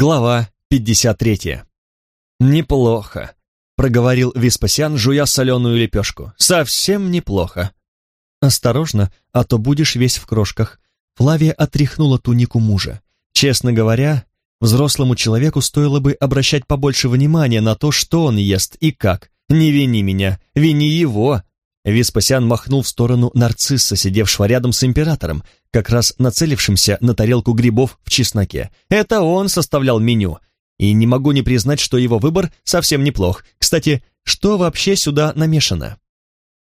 Глава 53. «Неплохо», — проговорил Веспасиан, жуя соленую лепешку. «Совсем неплохо». «Осторожно, а то будешь весь в крошках». Флавия отряхнула тунику мужа. Честно говоря, взрослому человеку стоило бы обращать побольше внимания на то, что он ест и как. Не вини меня, вини его. Веспасиан махнул в сторону нарцисса, сидевшего рядом с императором, как раз нацелившимся на тарелку грибов в чесноке. Это он составлял меню. И не могу не признать, что его выбор совсем неплох. Кстати, что вообще сюда намешано?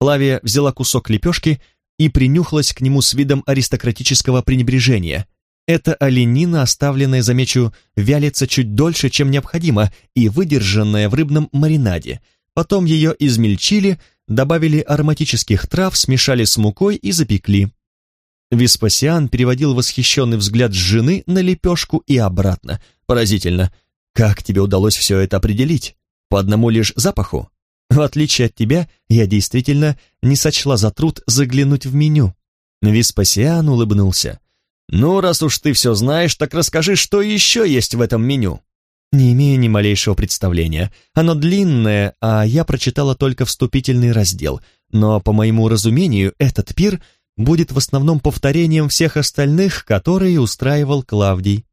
Лавия взяла кусок лепешки и принюхалась к нему с видом аристократического пренебрежения. Эта оленина, оставленная, замечу, вялится чуть дольше, чем необходимо, и выдержанная в рыбном маринаде. Потом ее измельчили, добавили ароматических трав, смешали с мукой и запекли. Веспасиан переводил восхищенный взгляд с жены на лепешку и обратно. Поразительно. Как тебе удалось все это определить? По одному лишь запаху? В отличие от тебя, я действительно не сочла за труд заглянуть в меню. Веспасиан улыбнулся. «Ну, раз уж ты все знаешь, так расскажи, что еще есть в этом меню?» «Не имею ни малейшего представления. Оно длинное, а я прочитала только вступительный раздел. Но, по моему разумению, этот пир будет в основном повторением всех остальных, которые устраивал Клавдий.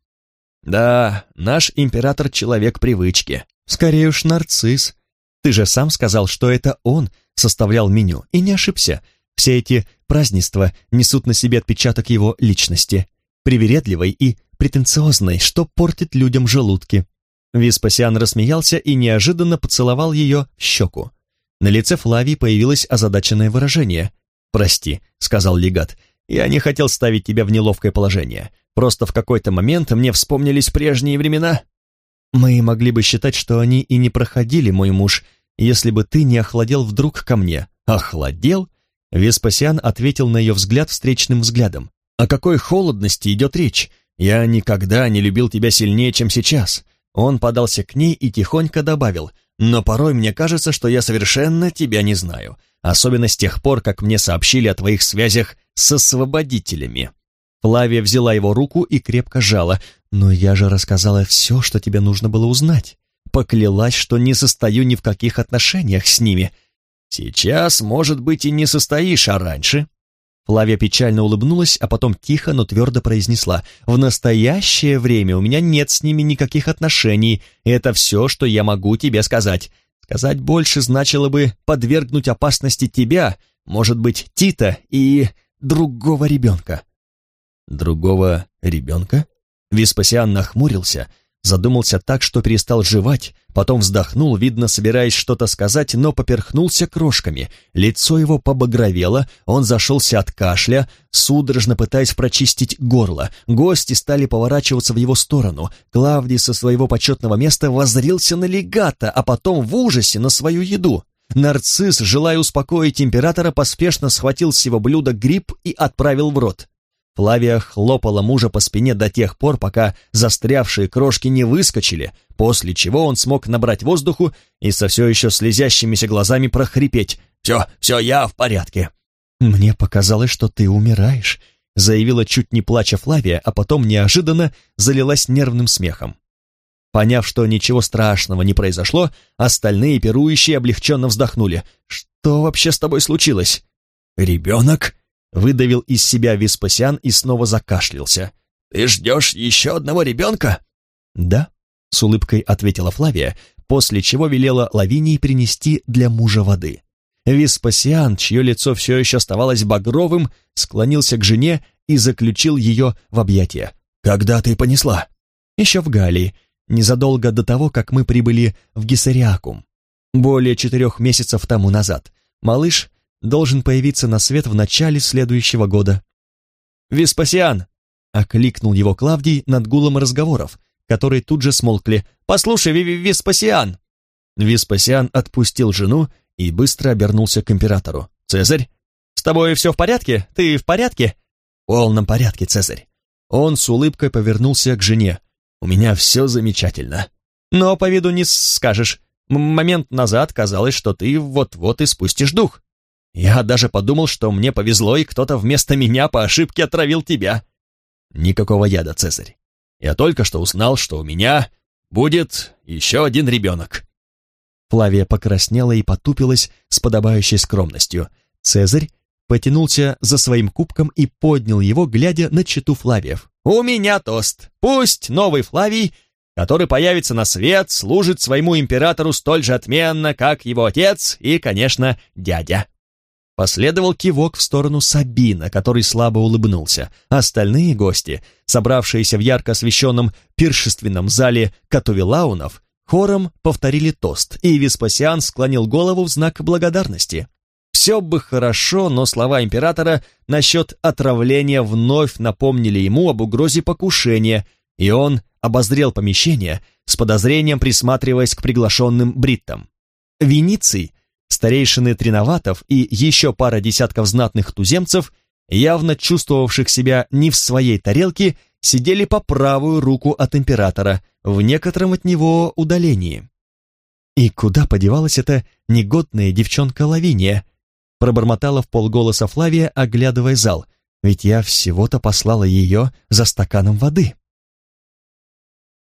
Да, наш император человек привычки. Скорее уж нарцисс. Ты же сам сказал, что это он составлял меню, и не ошибся. Все эти празднества несут на себе отпечаток его личности, привередливой и претенциозной, что портит людям желудки. Веспасиан рассмеялся и неожиданно поцеловал ее в щеку. На лице Флавии появилось озадаченное выражение. «Прости», — сказал легат, — «я не хотел ставить тебя в неловкое положение. Просто в какой-то момент мне вспомнились прежние времена». «Мы могли бы считать, что они и не проходили, мой муж, если бы ты не охладел вдруг ко мне». «Охладел?» Веспасиан ответил на ее взгляд встречным взглядом. «О какой холодности идет речь? Я никогда не любил тебя сильнее, чем сейчас». Он подался к ней и тихонько добавил, «Но порой мне кажется, что я совершенно тебя не знаю особенно с тех пор, как мне сообщили о твоих связях с освободителями». Флавия взяла его руку и крепко жала. «Но я же рассказала все, что тебе нужно было узнать. Поклялась, что не состою ни в каких отношениях с ними. Сейчас, может быть, и не состоишь, а раньше?» Флавия печально улыбнулась, а потом тихо, но твердо произнесла. «В настоящее время у меня нет с ними никаких отношений, это все, что я могу тебе сказать. Сказать больше значило бы подвергнуть опасности тебя, может быть, Тита и другого ребенка. Другого ребенка? Веспасиан нахмурился, задумался так, что перестал жевать, потом вздохнул, видно, собираясь что-то сказать, но поперхнулся крошками. Лицо его побагровело, он зашелся от кашля, судорожно пытаясь прочистить горло. Гости стали поворачиваться в его сторону. Клавдий со своего почетного места воззрился на легата, а потом в ужасе на свою еду. Нарцисс, желая успокоить императора, поспешно схватил с его блюда гриб и отправил в рот. Флавия хлопала мужа по спине до тех пор, пока застрявшие крошки не выскочили, после чего он смог набрать воздуху и со все еще слезящимися глазами прохрипеть. «Все, все, я в порядке». «Мне показалось, что ты умираешь», заявила чуть не плача Флавия, а потом неожиданно залилась нервным смехом. Поняв, что ничего страшного не произошло, остальные пирующие облегченно вздохнули. «Что вообще с тобой случилось?» «Ребенок?» Выдавил из себя Веспасиан и снова закашлялся. «Ты ждешь еще одного ребенка?» «Да», — с улыбкой ответила Флавия, после чего велела Лавинии принести для мужа воды. Веспасиан, чье лицо все еще оставалось багровым, склонился к жене и заключил ее в объятия. «Когда ты понесла?» «Еще в Галлии, незадолго до того, как мы прибыли в Гессариакум. Более четырех месяцев тому назад. Малыш должен появиться на свет в начале следующего года. «Веспасиан!» — окликнул его Клавдий над гулом разговоров, которые тут же смолкли. «Послушай, Веспасиан!» Веспасиан отпустил жену и быстро обернулся к императору. «Цезарь, с тобой все в порядке? Ты в порядке?» «В полном порядке, Цезарь». Он с улыбкой повернулся к жене. «У меня все замечательно». «Но по виду не скажешь. Момент назад казалось, что ты вот-вот и спустишь дух». Я даже подумал, что мне повезло, и кто-то вместо меня по ошибке отравил тебя. Никакого яда, Цезарь. Я только что узнал, что у меня будет еще один ребенок». Флавия покраснела и потупилась с подобающей скромностью. Цезарь потянулся за своим кубком и поднял его, глядя на читу Флавиев. «У меня тост. Пусть новый Флавий, который появится на свет, служит своему императору столь же отменно, как его отец и, конечно, дядя». Последовал кивок в сторону Сабина, который слабо улыбнулся. Остальные гости, собравшиеся в ярко освещенном пиршественном зале Катувелаунов, хором повторили тост, и Веспасиан склонил голову в знак благодарности. Все бы хорошо, но слова императора насчет отравления вновь напомнили ему об угрозе покушения, и он обозрел помещение с подозрением присматриваясь к приглашенным бриттам. Вениций, старейшины Тринаватов и еще пара десятков знатных туземцев, явно чувствовавших себя не в своей тарелке, сидели по правую руку от императора, в некотором от него удалении. И куда подевалась эта негодная девчонка Лавиния? Пробормотала в полголоса Флавия, оглядывая зал, ведь я всего-то послала ее за стаканом воды.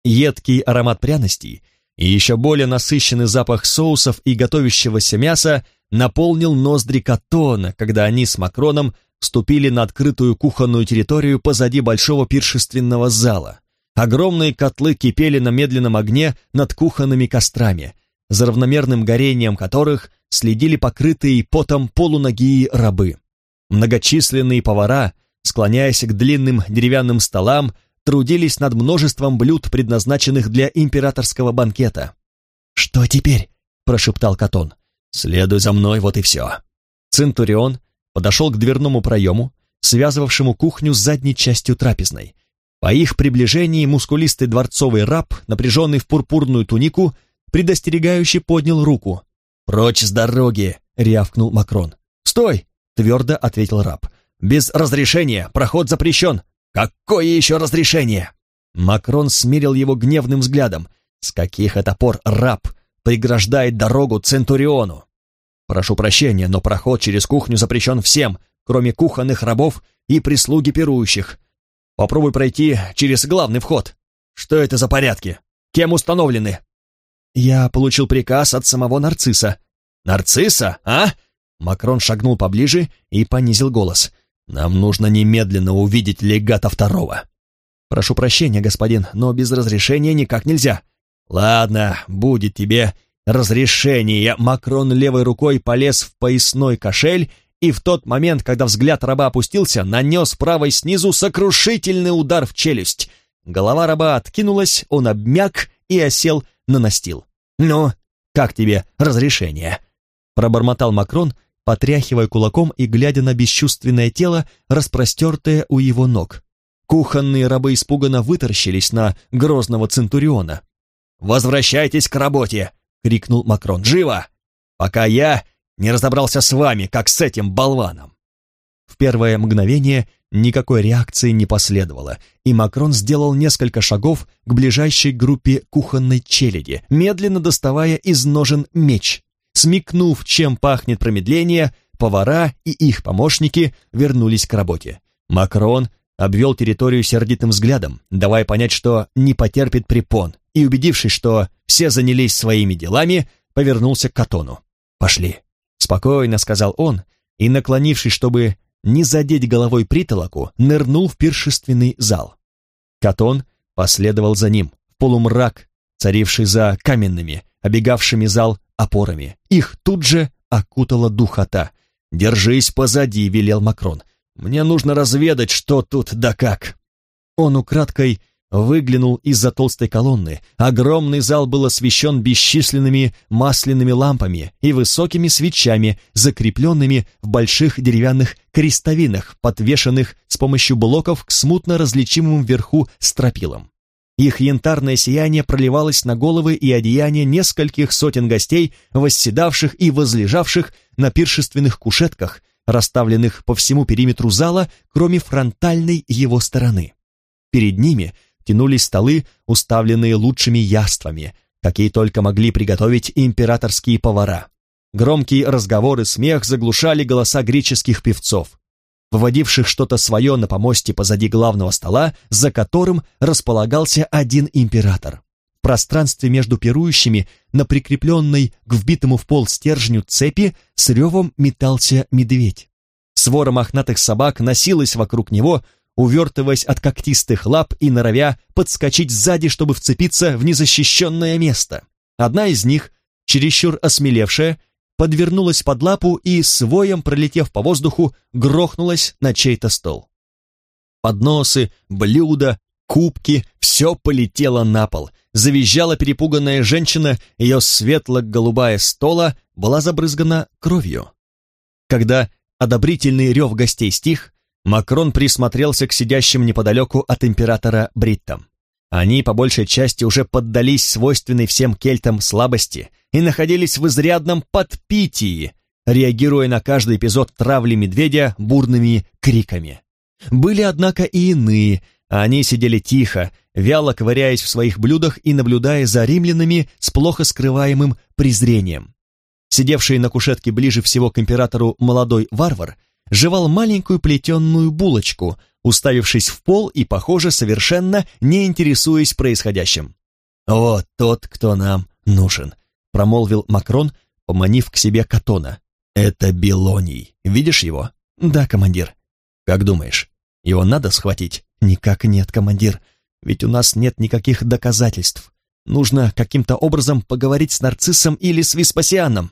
Едкий аромат пряностей и еще более насыщенный запах соусов и готовящегося мяса наполнил ноздри Катона, когда они с Макроном ступили на открытую кухонную территорию позади большого пиршественного зала. Огромные котлы кипели на медленном огне над кухонными кострами, за равномерным горением которых следили покрытые потом полуногие рабы. Многочисленные повара, склоняясь к длинным деревянным столам, трудились над множеством блюд, предназначенных для императорского банкета. «Что теперь?» – прошептал Катон. «Следуй за мной, вот и все». Центурион подошел к дверному проему, связывавшему кухню с задней частью трапезной. По их приближении мускулистый дворцовый раб, напряженный в пурпурную тунику, предостерегающе поднял руку. «Прочь с дороги!» — рявкнул Макрон. «Стой!» — твердо ответил раб. «Без разрешения проход запрещен!» «Какое еще разрешение?» Макрон смирил его гневным взглядом. «С каких это пор раб преграждает дорогу Центуриону?» «Прошу прощения, но проход через кухню запрещен всем, кроме кухонных рабов и прислуги пирующих. Попробуй пройти через главный вход. Что это за порядки? Кем установлены?» «Я получил приказ от самого нарцисса». «Нарцисса, а?» Макрон шагнул поближе и понизил голос. Нам нужно немедленно увидеть легата второго. Прошу прощения, господин, но без разрешения никак нельзя. Ладно, будет тебе разрешение. Макрон левой рукой полез в поясной кошель и в тот момент, когда взгляд раба опустился, нанес правой снизу сокрушительный удар в челюсть. Голова раба откинулась, он обмяк и осел на настил. «Ну, как тебе разрешение?» Пробормотал Макрон, потряхивая кулаком и глядя на бесчувственное тело, распростертое у его ног. Кухонные рабы испуганно вытаращились на грозного Центуриона. «Возвращайтесь к работе!» — крикнул Макрон. «Живо! Пока я не разобрался с вами, как с этим болваном!» В первое мгновение никакой реакции не последовало, и Макрон сделал несколько шагов к ближайшей группе кухонной челяди, медленно доставая из ножен меч. Смекнув, чем пахнет промедление, повара и их помощники вернулись к работе. Макрон обвел территорию сердитым взглядом, давая понять, что не потерпит препон, и, убедившись, что все занялись своими делами, повернулся к Катону. «Пошли». «Спокойно», — сказал он, и, наклонившись, чтобы не задеть головой притолоку, нырнул в пиршественный зал. Катон последовал за ним, в полумрак, царивший за каменными, обегавшими зал опорами. Их тут же окутала духота. «Держись позади», — велел Макрон. «Мне нужно разведать, что тут да как». Он украдкой выглянул из-за толстой колонны. Огромный зал был освещен бесчисленными масляными лампами и высокими свечами, закрепленными в больших деревянных крестовинах, подвешенных с помощью блоков к смутно различимым вверху стропилам. Их янтарное сияние проливалось на головы и одеяния нескольких сотен гостей, восседавших и возлежавших на пиршественных кушетках, расставленных по всему периметру зала, кроме фронтальной его стороны. Перед ними тянулись столы, уставленные лучшими яствами, какие только могли приготовить императорские повара. Громкие разговоры смех заглушали голоса греческих певцов. Выводивших что-то свое на помосте позади главного стола, за которым располагался один император. В пространстве между пирующими на прикрепленной к вбитому в пол стержню цепи с ревом метался медведь. Свора мохнатых собак носилась вокруг него, увертываясь от когтистых лап и норовя подскочить сзади, чтобы вцепиться в незащищенное место. Одна из них, чересчур осмелевшая, подвернулась под лапу и, с воем пролетев по воздуху, грохнулась на чей-то стол. Подносы, блюда, кубки — все полетело на пол. Завизжала перепуганная женщина, ее светло-голубая стола была забрызгана кровью. Когда одобрительный рев гостей стих, Макрон присмотрелся к сидящим неподалеку от императора бриттам. Они, по большей части, уже поддались свойственной всем кельтам слабости и находились в изрядном подпитии, реагируя на каждый эпизод травли медведя бурными криками. Были, однако, и иные, они сидели тихо, вяло ковыряясь в своих блюдах и наблюдая за римлянами с плохо скрываемым презрением. Сидевший на кушетке ближе всего к императору молодой варвар жевал маленькую плетенную булочку, уставившись в пол и, похоже, совершенно не интересуясь происходящим. «Вот тот, кто нам нужен», — промолвил Макрон, поманив к себе Катона. «Это Белоний. Видишь его?» «Да, командир». «Как думаешь, его надо схватить?» «Никак нет, командир. Ведь у нас нет никаких доказательств. Нужно каким-то образом поговорить с Нарциссом или с Веспасианом».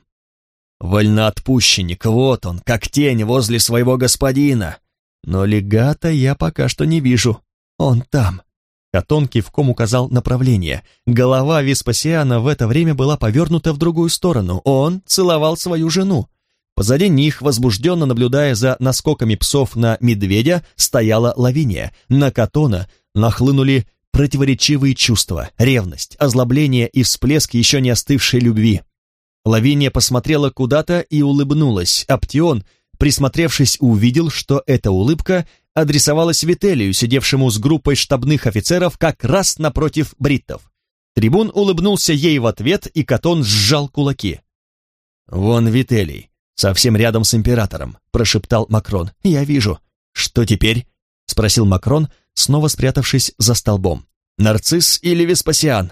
«Вольноотпущенник, вот он, как тень возле своего господина. Но легата я пока что не вижу. Он там». Катон кивком указал направление. Голова Веспасиана в это время была повернута в другую сторону. Он целовал свою жену. Позади них, возбужденно наблюдая за наскоками псов на медведя, стояла Лавиния. На Катона нахлынули противоречивые чувства, ревность, озлобление и всплеск еще не остывшей любви. Лавиния посмотрела куда-то и улыбнулась. Аптион, присмотревшись, увидел, что эта улыбка адресовалась Вителию, сидевшему с группой штабных офицеров как раз напротив бриттов. Трибун улыбнулся ей в ответ, и Катон сжал кулаки. «Вон Вителий, совсем рядом с императором», — прошептал Макрон. «Я вижу». «Что теперь?» — спросил Макрон, снова спрятавшись за столбом. «Нарцисс или Веспасиан?»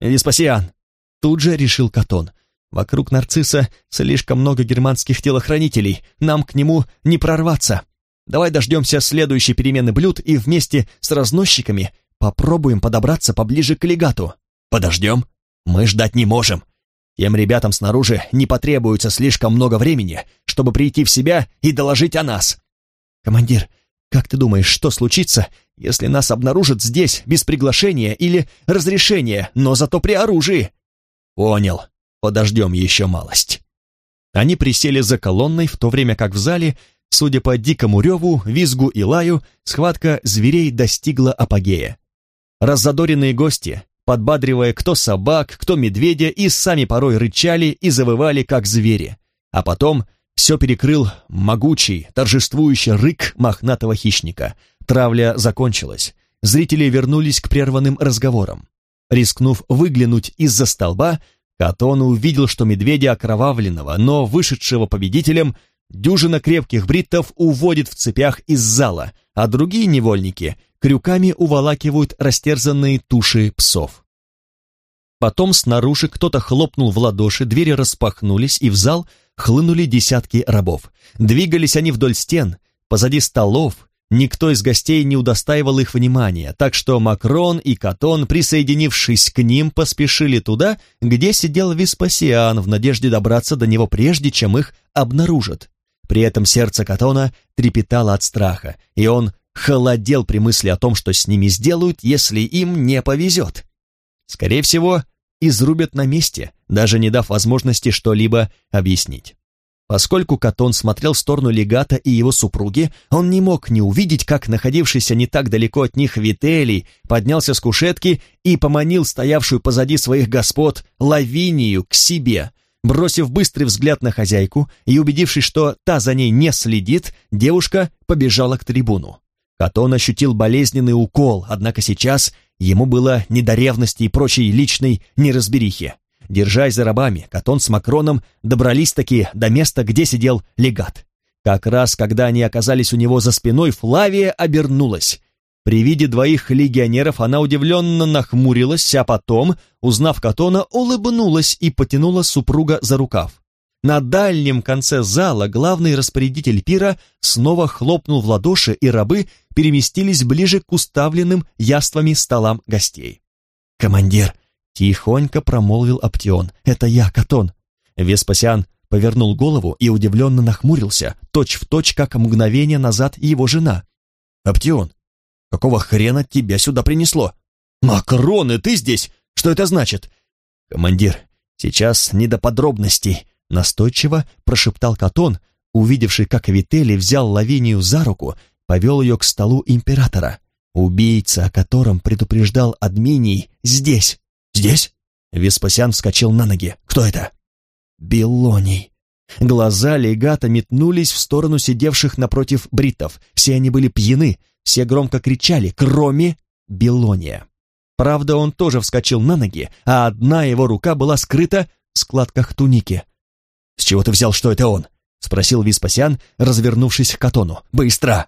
«Веспасиан», — тут же решил Катон. Вокруг нарцисса слишком много германских телохранителей, нам к нему не прорваться. Давай дождемся следующей перемены блюд и вместе с разносчиками попробуем подобраться поближе к легату. Подождем? Мы ждать не можем. Тем ребятам снаружи не потребуется слишком много времени, чтобы прийти в себя и доложить о нас. Командир, как ты думаешь, что случится, если нас обнаружат здесь без приглашения или разрешения, но зато при оружии? Понял. Подождем еще малость. Они присели за колонной, в то время как в зале, судя по дикому реву, визгу и лаю, схватка зверей достигла апогея. Раззадоренные гости, подбадривая кто собак, кто медведя, и сами порой рычали и завывали, как звери. А потом все перекрыл могучий, торжествующий рык мохнатого хищника. Травля закончилась. Зрители вернулись к прерванным разговорам. Рискнув выглянуть из-за столба, Катон увидел, что медведя окровавленного, но вышедшего победителем, дюжина крепких бриттов уводит в цепях из зала, а другие невольники крюками уволакивают растерзанные туши псов. Потом снаружи кто-то хлопнул в ладоши, двери распахнулись, и в зал хлынули десятки рабов. Двигались они вдоль стен, позади столов, Никто из гостей не удостаивал их внимания, так что Макрон и Катон, присоединившись к ним, поспешили туда, где сидел Веспасиан в надежде добраться до него прежде, чем их обнаружат. При этом сердце Катона трепетало от страха, и он холодел при мысли о том, что с ними сделают, если им не повезет. Скорее всего, изрубят на месте, даже не дав возможности что-либо объяснить. Поскольку Катон смотрел в сторону легата и его супруги, он не мог не увидеть, как находившийся не так далеко от них Вителий поднялся с кушетки и поманил стоявшую позади своих господ Лавинию к себе. Бросив быстрый взгляд на хозяйку и убедившись, что та за ней не следит, девушка побежала к трибуну. Катон ощутил болезненный укол, однако сейчас ему было не до ревности и прочей личной неразберихи. Держась за рабами, Катон с Макроном добрались-таки до места, где сидел легат. Как раз когда они оказались у него за спиной, Флавия обернулась. При виде двоих легионеров она удивленно нахмурилась, а потом, узнав Катона, улыбнулась и потянула супруга за рукав. На дальнем конце зала главный распорядитель пира снова хлопнул в ладоши, и рабы переместились ближе к уставленным яствами столам гостей. «Командир!» — тихонько промолвил Аптеон. «Это я, Катон!» Веспасиан повернул голову и удивленно нахмурился, точь-в-точь, точь, как мгновение назад его жена. «Аптеон, какого хрена тебя сюда принесло?» «Макроны, ты здесь? Что это значит?» «Командир, сейчас не до подробностей», Настойчиво прошептал Катон, увидевший, как Вителли взял Лавинию за руку, повел ее к столу императора. Убийца, о котором предупреждал Админий, здесь. Здесь? Веспасиан вскочил на ноги. Кто это? Белоний. Глаза легата метнулись в сторону сидевших напротив бриттов. Все они были пьяны, все громко кричали, кроме Белония. Правда, он тоже вскочил на ноги, а одна его рука была скрыта в складках туники. «С чего ты взял, что это он?» — спросил Веспасиан, развернувшись к Катону. «Быстро!»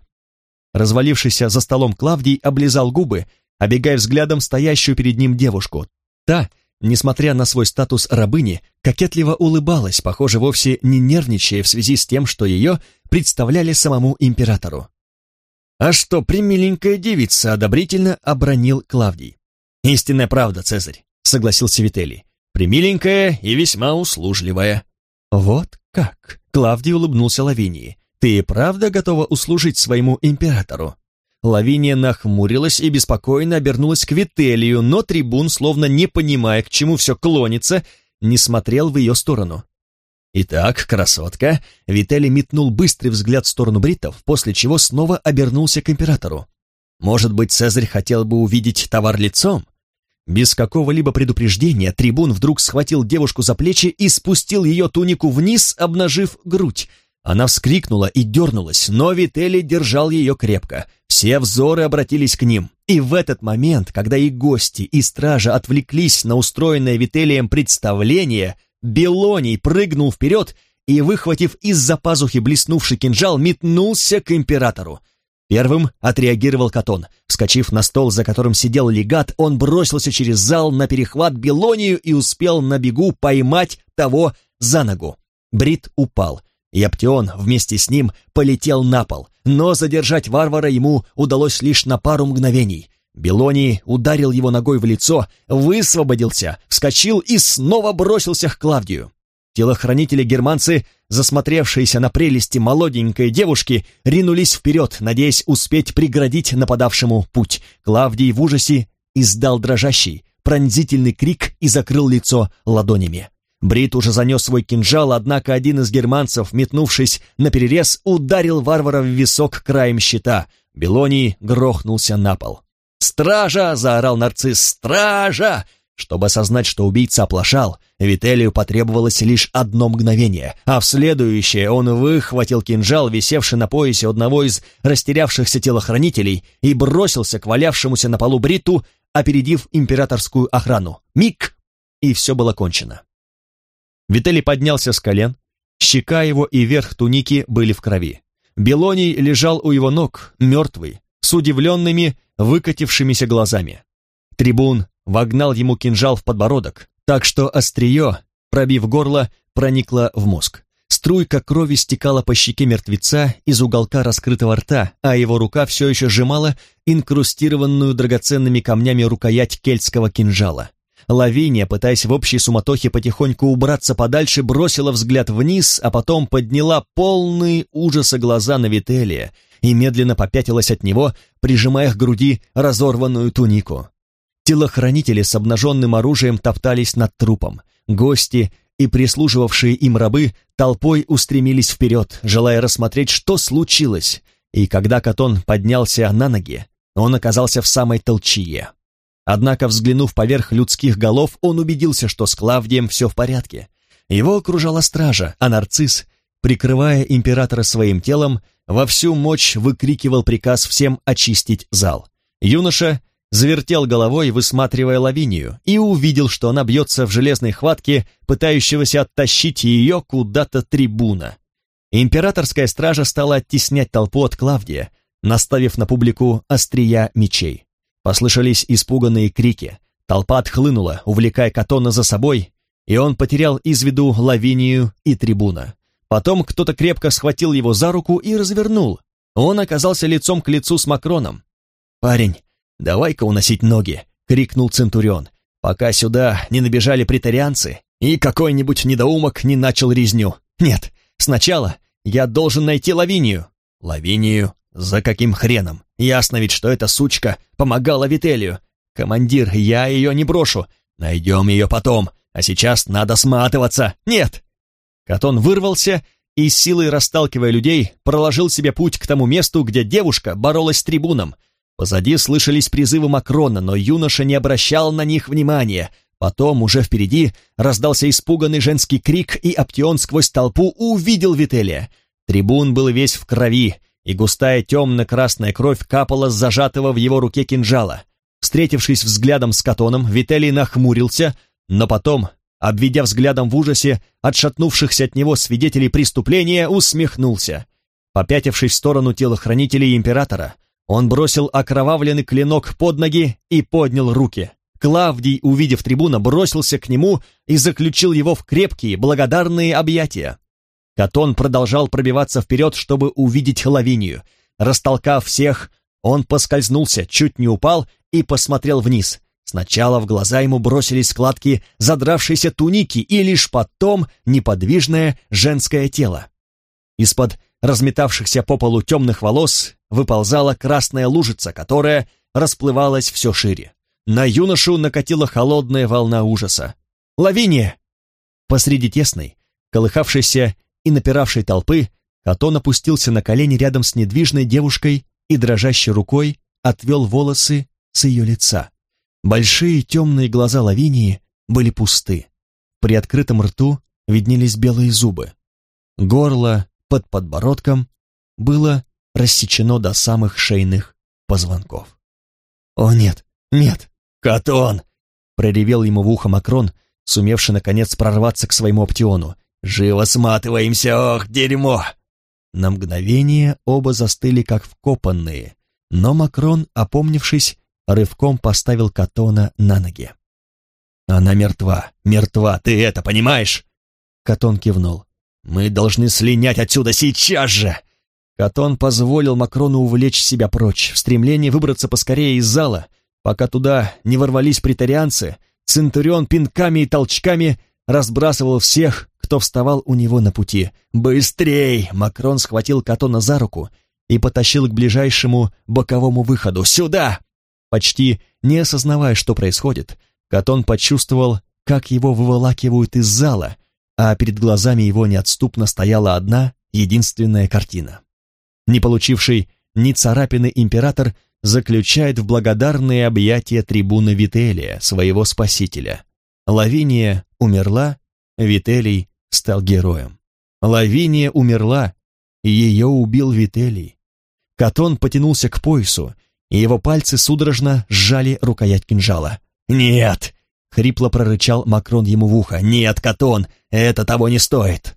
Развалившийся за столом Клавдий облизал губы, обегая взглядом стоящую перед ним девушку. Та, несмотря на свой статус рабыни, кокетливо улыбалась, похоже, вовсе не нервничая в связи с тем, что ее представляли самому императору. «А что, примиленькая девица!» — одобрительно обронил Клавдий. «Истинная правда, Цезарь», — согласился Вителий. «Примиленькая и весьма услужливая». «Вот как?» — Клавдий улыбнулся Лавинии. «Ты правда готова услужить своему императору?» Лавиния нахмурилась и беспокойно обернулась к Вителию, но трибун, словно не понимая, к чему все клонится, не смотрел в ее сторону. «Итак, красотка!» Вителий метнул быстрый взгляд в сторону бриттов, после чего снова обернулся к императору. «Может быть, Цезарь хотел бы увидеть товар лицом? Без какого-либо предупреждения трибун вдруг схватил девушку за плечи и спустил ее тунику вниз, обнажив грудь. Она вскрикнула и дернулась, но Вителли держал ее крепко. Все взоры обратились к ним. И в этот момент, когда и гости, и стража отвлеклись на устроенное Вителием представление, Белоний прыгнул вперед и, выхватив из-за пазухи блеснувший кинжал, метнулся к императору. Первым отреагировал Катон. Вскочив на стол, за которым сидел легат, он бросился через зал на перехват Белонию и успел на бегу поймать того за ногу. Брит упал, и Аптеон вместе с ним полетел на пол, но задержать варвара ему удалось лишь на пару мгновений. Белоний ударил его ногой в лицо, высвободился, вскочил и снова бросился к Клавдию. Телохранители-германцы, засмотревшиеся на прелести молоденькой девушки, ринулись вперед, надеясь успеть преградить нападавшему путь. Клавдий в ужасе издал дрожащий, пронзительный крик и закрыл лицо ладонями. Брит уже занес свой кинжал, однако один из германцев, метнувшись на перерез, ударил варвара в висок краем щита. Белоний грохнулся на пол. «Стража!» — заорал нарцисс. «Стража!» Чтобы осознать, что убийца оплошал, Вителию потребовалось лишь одно мгновение, а в следующее он выхватил кинжал, висевший на поясе одного из растерявшихся телохранителей, и бросился к валявшемуся на полу Бриту, опередив императорскую охрану. Миг! И все было кончено. Вителий поднялся с колен, щека его и верх туники были в крови. Белоний лежал у его ног, мертвый, с удивленными, выкатившимися глазами. Трибун вогнал ему кинжал в подбородок, так что острие, пробив горло, проникло в мозг. Струйка крови стекала по щеке мертвеца из уголка раскрытого рта, а его рука все еще сжимала инкрустированную драгоценными камнями рукоять кельтского кинжала. Лавиния, пытаясь в общей суматохе потихоньку убраться подальше, бросила взгляд вниз, а потом подняла полные ужаса глаза на Вителия и медленно попятилась от него, прижимая к груди разорванную тунику. Телохранители с обнаженным оружием топтались над трупом. Гости и прислуживавшие им рабы толпой устремились вперед, желая рассмотреть, что случилось. И когда Катон поднялся на ноги, он оказался в самой толчье. Однако, взглянув поверх людских голов, он убедился, что с Клавдием все в порядке. Его окружала стража, а нарцисс, прикрывая императора своим телом, во всю мощь выкрикивал приказ всем очистить зал. Юноша завертел головой, высматривая Лавинию, и увидел, что она бьется в железной хватке, пытающегося оттащить ее куда-то трибуна. Императорская стража стала оттеснять толпу от Клавдия, наставив на публику острия мечей. Послышались испуганные крики. Толпа отхлынула, увлекая Катона за собой, и он потерял из виду Лавинию и трибуна. Потом кто-то крепко схватил его за руку и развернул. Он оказался лицом к лицу с Макроном. «Парень, давай-ка уносить ноги!» — крикнул Центурион, пока сюда не набежали претарианцы и какой-нибудь недоумок не начал резню. «Нет, сначала я должен найти Лавинию». «Лавинию? За каким хреном? Ясно ведь, что эта сучка помогала Вителию. Командир, я ее не брошу. Найдем ее потом, а сейчас надо сматываться. Нет!» Катон вырвался и, силой расталкивая людей, проложил себе путь к тому месту, где девушка боролась с трибуном. Позади слышались призывы Макрона, но юноша не обращал на них внимания. Потом, уже впереди, раздался испуганный женский крик, и Аптеон сквозь толпу увидел Вителия. Трибун был весь в крови, и густая темно-красная кровь капала с зажатого в его руке кинжала. Встретившись взглядом с Катоном, Вителий нахмурился, но потом, обведя взглядом в ужасе отшатнувшихся от него свидетелей преступления, усмехнулся. Попятившись в сторону телохранителей императора, он бросил окровавленный клинок под ноги и поднял руки. Клавдий, увидев трибуна, бросился к нему и заключил его в крепкие, благодарные объятия. Катон продолжал пробиваться вперед, чтобы увидеть Лавинию. Растолкав всех, он поскользнулся, чуть не упал и посмотрел вниз. Сначала в глаза ему бросились складки задравшейся туники и лишь потом неподвижное женское тело. Из-под разметавшихся по полу темных волос выползала красная лужица, которая расплывалась все шире. На юношу накатила холодная волна ужаса. «Лавиния!» Посреди тесной, колыхавшейся и напиравшей толпы, Катон опустился на колени рядом с недвижной девушкой и дрожащей рукой отвел волосы с ее лица. Большие темные глаза Лавинии были пусты. При открытом рту виднелись белые зубы. Горло под подбородком было рассечено до самых шейных позвонков. «О нет, нет, Катон!» — проревел ему в ухо Макрон, сумевший наконец прорваться к своему оптиону. «Живо сматываемся, ох, дерьмо!» На мгновение оба застыли, как вкопанные, но Макрон, опомнившись, рывком поставил Катона на ноги. «Она мертва, мертва, ты это понимаешь?» Катон кивнул. «Мы должны слинять отсюда сейчас же!» Катон позволил Макрону увлечь себя прочь, в стремлении выбраться поскорее из зала, пока туда не ворвались претарианцы, Центурион пинками и толчками разбрасывал всех, кто вставал у него на пути. «Быстрей!» Макрон схватил Катона за руку и потащил к ближайшему боковому выходу. «Сюда!» Почти не осознавая, что происходит, Катон почувствовал, как его выволакивают из зала, а перед глазами его неотступно стояла одна, единственная картина. Не получивший ни царапины император заключает в благодарные объятия трибуны Вителия, своего спасителя. Лавиния умерла, Вителий стал героем. Лавиния умерла, ее убил Вителий. Катон потянулся к поясу, и его пальцы судорожно сжали рукоять кинжала. «Нет!» — хрипло прорычал Макрон ему в ухо. «Нет, Катон, это того не стоит!»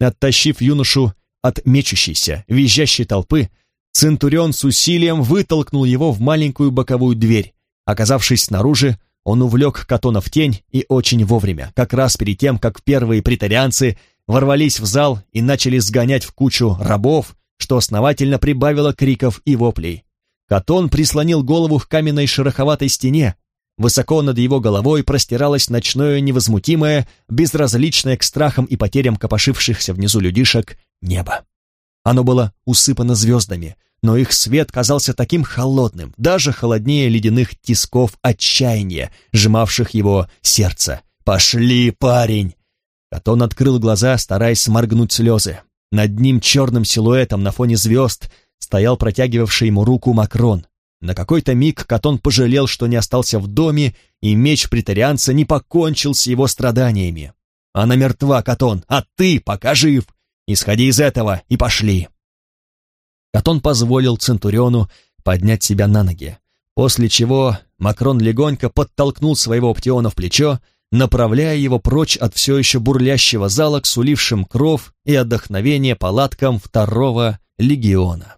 Оттащив юношу от мечущейся, визжащей толпы, Центурион с усилием вытолкнул его в маленькую боковую дверь. Оказавшись снаружи, он увлек Катона в тень и очень вовремя, как раз перед тем, как первые притарианцы ворвались в зал и начали сгонять в кучу рабов, что основательно прибавило криков и воплей. Катон прислонил голову к каменной шероховатой стене. Высоко над его головой простиралось ночное невозмутимое, безразличное к страхам и потерям копошившихся внизу людишек небо. Оно было усыпано звездами, но их свет казался таким холодным, даже холоднее ледяных тисков отчаяния, сжимавших его сердце. «Пошли, парень!» Катон открыл глаза, стараясь сморгнуть слезы. Над ним черным силуэтом на фоне звезд стоял протягивавший ему руку Макрон. На какой-то миг Катон пожалел, что не остался в доме, и меч притарианца не покончил с его страданиями. «Она мертва, Катон, а ты пока жив! Исходи из этого и пошли!» Катон позволил Центуриону поднять себя на ноги, после чего Макрон легонько подтолкнул своего Оптиона в плечо, направляя его прочь от все еще бурлящего зала к сулившим кров и отдохновение палаткам второго легиона.